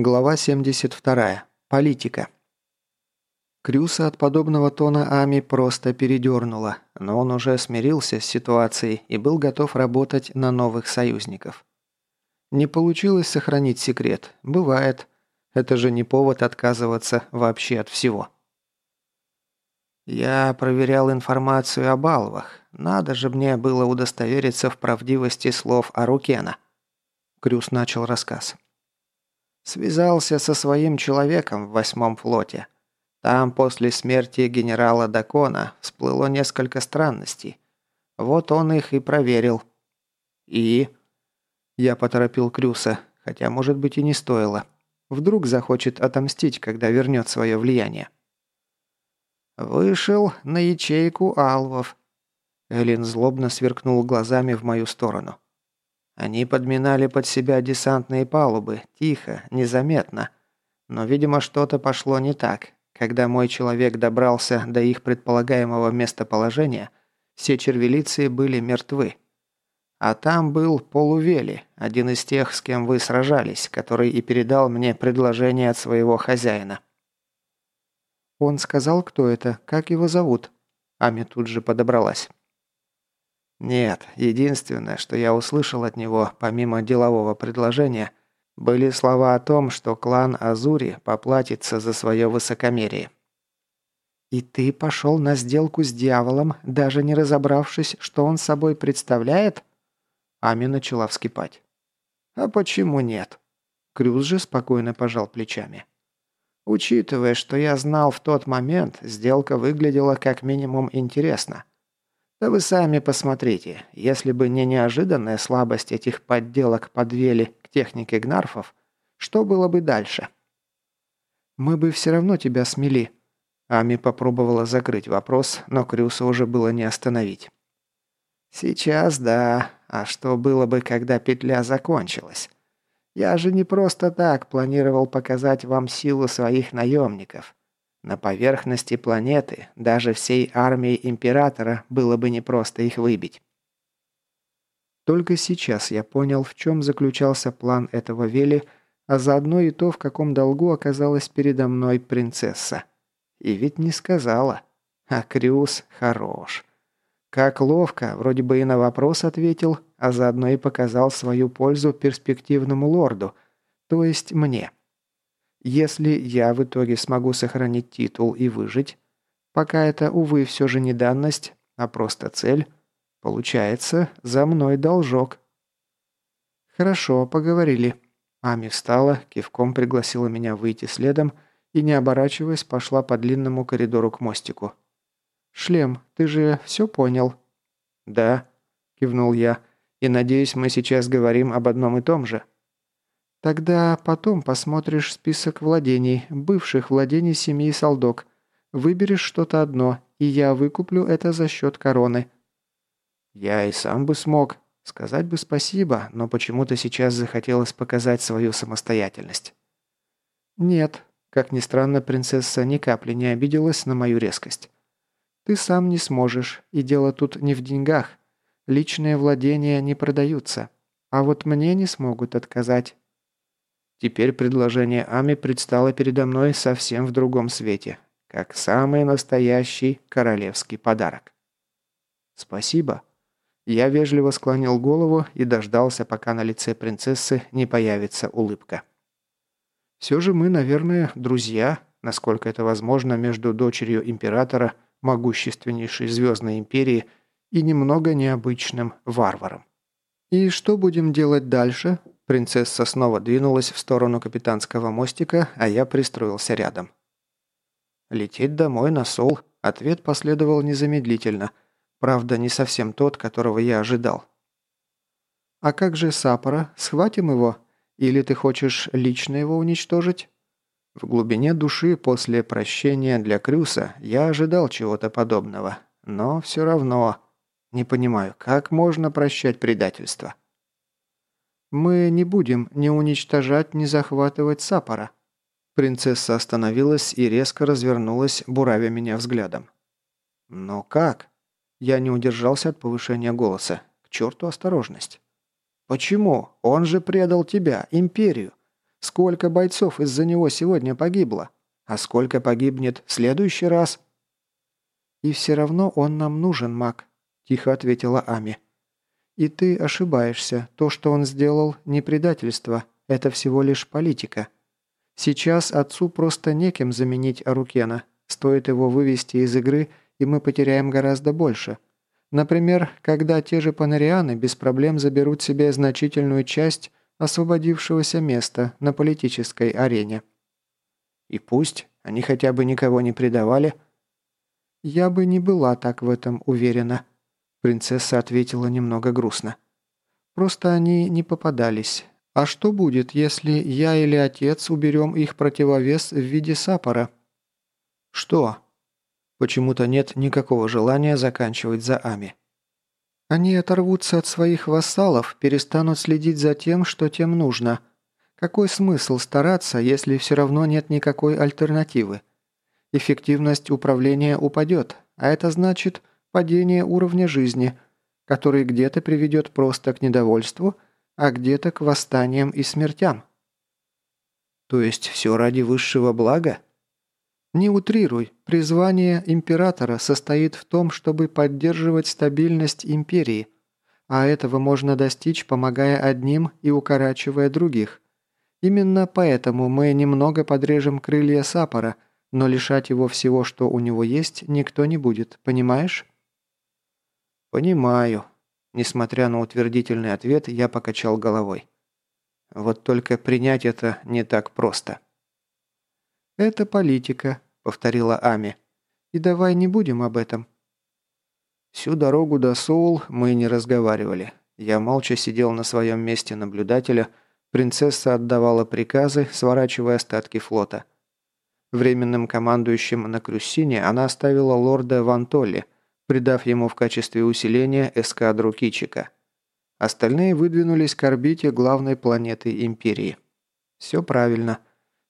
Глава 72. Политика. Крюса от подобного тона Ами просто передернула, но он уже смирился с ситуацией и был готов работать на новых союзников. Не получилось сохранить секрет. Бывает. Это же не повод отказываться вообще от всего. Я проверял информацию о Балвах. Надо же мне было удостовериться в правдивости слов Арукена. Крюс начал рассказ. Связался со своим человеком в восьмом флоте. Там после смерти генерала Дакона всплыло несколько странностей. Вот он их и проверил. И... Я поторопил Крюса, хотя, может быть, и не стоило. Вдруг захочет отомстить, когда вернет свое влияние. Вышел на ячейку алвов. Элин злобно сверкнул глазами в мою сторону. Они подминали под себя десантные палубы, тихо, незаметно. Но, видимо, что-то пошло не так. Когда мой человек добрался до их предполагаемого местоположения, все червелицы были мертвы. А там был Полувели, один из тех, с кем вы сражались, который и передал мне предложение от своего хозяина. Он сказал, кто это, как его зовут. Ами тут же подобралась. Нет, единственное, что я услышал от него, помимо делового предложения, были слова о том, что клан Азури поплатится за свое высокомерие. «И ты пошел на сделку с дьяволом, даже не разобравшись, что он собой представляет?» Ами начала вскипать. «А почему нет?» Крюз же спокойно пожал плечами. «Учитывая, что я знал в тот момент, сделка выглядела как минимум интересно. Да вы сами посмотрите, если бы не неожиданная слабость этих подделок подвели к технике гнарфов, что было бы дальше? Мы бы все равно тебя смели. Ами попробовала закрыть вопрос, но Крюса уже было не остановить. Сейчас да, а что было бы, когда петля закончилась? Я же не просто так планировал показать вам силу своих наемников. На поверхности планеты даже всей армии Императора было бы непросто их выбить. Только сейчас я понял, в чем заключался план этого Вели, а заодно и то, в каком долгу оказалась передо мной принцесса. И ведь не сказала. А Крюс хорош. Как ловко, вроде бы и на вопрос ответил, а заодно и показал свою пользу перспективному лорду, то есть мне. Если я в итоге смогу сохранить титул и выжить, пока это, увы, все же не данность, а просто цель, получается, за мной должок. Хорошо, поговорили. Ами встала, кивком пригласила меня выйти следом и, не оборачиваясь, пошла по длинному коридору к мостику. «Шлем, ты же все понял?» «Да», – кивнул я, – «и надеюсь, мы сейчас говорим об одном и том же». Тогда потом посмотришь список владений, бывших владений семьи Салдок. Выберешь что-то одно, и я выкуплю это за счет короны». «Я и сам бы смог. Сказать бы спасибо, но почему-то сейчас захотелось показать свою самостоятельность». «Нет», как ни странно, принцесса ни капли не обиделась на мою резкость. «Ты сам не сможешь, и дело тут не в деньгах. Личные владения не продаются. А вот мне не смогут отказать, Теперь предложение Ами предстало передо мной совсем в другом свете, как самый настоящий королевский подарок. «Спасибо». Я вежливо склонил голову и дождался, пока на лице принцессы не появится улыбка. «Все же мы, наверное, друзья, насколько это возможно, между дочерью императора, могущественнейшей звездной империи, и немного необычным варваром. И что будем делать дальше?» Принцесса снова двинулась в сторону капитанского мостика, а я пристроился рядом. «Лететь домой на Сол?» Ответ последовал незамедлительно. Правда, не совсем тот, которого я ожидал. «А как же Сапора? Схватим его? Или ты хочешь лично его уничтожить?» В глубине души после прощения для Крюса я ожидал чего-то подобного. Но все равно не понимаю, как можно прощать предательство. «Мы не будем ни уничтожать, ни захватывать Сапора». Принцесса остановилась и резко развернулась, буравя меня взглядом. «Но как?» Я не удержался от повышения голоса. К черту осторожность. «Почему? Он же предал тебя, империю. Сколько бойцов из-за него сегодня погибло? А сколько погибнет в следующий раз?» «И все равно он нам нужен, маг», – тихо ответила Ами. «И ты ошибаешься. То, что он сделал, не предательство. Это всего лишь политика. Сейчас отцу просто некем заменить Арукена. Стоит его вывести из игры, и мы потеряем гораздо больше. Например, когда те же панарианы без проблем заберут себе значительную часть освободившегося места на политической арене. И пусть они хотя бы никого не предавали. Я бы не была так в этом уверена. Принцесса ответила немного грустно. Просто они не попадались. А что будет, если я или отец уберем их противовес в виде сапора? Что? Почему-то нет никакого желания заканчивать за Ами. Они оторвутся от своих вассалов, перестанут следить за тем, что тем нужно. Какой смысл стараться, если все равно нет никакой альтернативы? Эффективность управления упадет, а это значит падение уровня жизни, который где-то приведет просто к недовольству, а где-то к восстаниям и смертям. То есть все ради высшего блага? Не утрируй, призвание императора состоит в том, чтобы поддерживать стабильность империи, а этого можно достичь, помогая одним и укорачивая других. Именно поэтому мы немного подрежем крылья Сапора, но лишать его всего, что у него есть, никто не будет, понимаешь? Понимаю. Несмотря на утвердительный ответ, я покачал головой. Вот только принять это не так просто. «Это политика», — повторила Ами. «И давай не будем об этом». Всю дорогу до Соул мы не разговаривали. Я молча сидел на своем месте наблюдателя. Принцесса отдавала приказы, сворачивая остатки флота. Временным командующим на Крюссине она оставила лорда Вантолли, придав ему в качестве усиления эскадру Кичика. Остальные выдвинулись к орбите главной планеты Империи. Все правильно.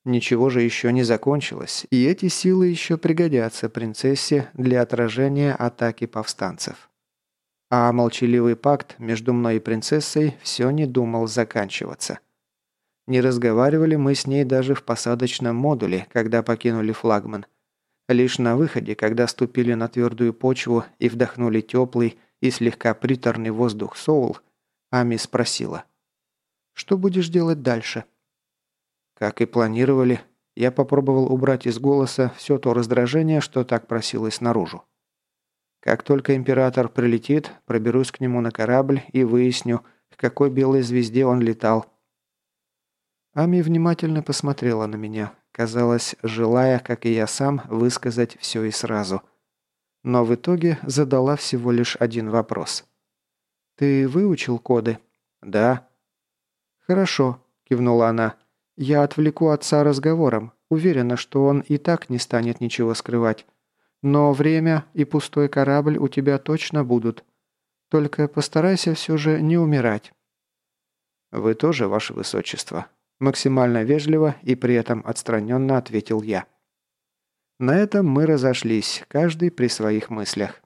Ничего же еще не закончилось, и эти силы еще пригодятся принцессе для отражения атаки повстанцев. А молчаливый пакт между мной и принцессой все не думал заканчиваться. Не разговаривали мы с ней даже в посадочном модуле, когда покинули флагман. Лишь на выходе, когда ступили на твердую почву и вдохнули теплый и слегка приторный воздух Соул, Ами спросила. «Что будешь делать дальше?» Как и планировали, я попробовал убрать из голоса все то раздражение, что так просилось наружу. Как только император прилетит, проберусь к нему на корабль и выясню, к какой белой звезде он летал. Ами внимательно посмотрела на меня, казалось, желая, как и я сам, высказать все и сразу. Но в итоге задала всего лишь один вопрос. «Ты выучил коды?» «Да». «Хорошо», – кивнула она. Я отвлеку отца разговором. Уверена, что он и так не станет ничего скрывать. Но время и пустой корабль у тебя точно будут. Только постарайся все же не умирать». «Вы тоже, ваше высочество?» Максимально вежливо и при этом отстраненно ответил я. На этом мы разошлись, каждый при своих мыслях.